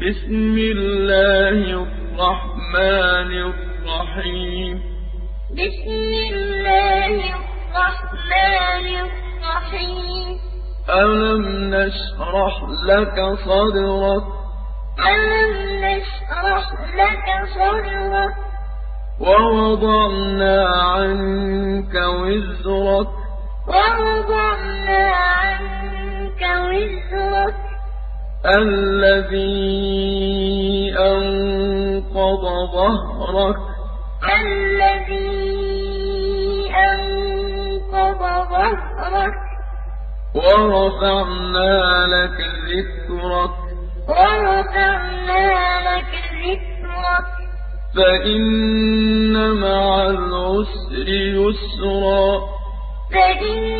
بسم الله الرحمن الرحيم. بسم الله الرحمن الرحيم. ألم نشرح لك صدرك؟ ألم نشرح لك صدرك؟ ووضعنا عنك وزرك. ووضعنا عنك وزرك. الذي أنقض ظهرك. الذي أنقض ظهرك. ورفعنا لك ذكرك. ورفعنا لك ذكرك. فإن مع العسر يسرا. فإن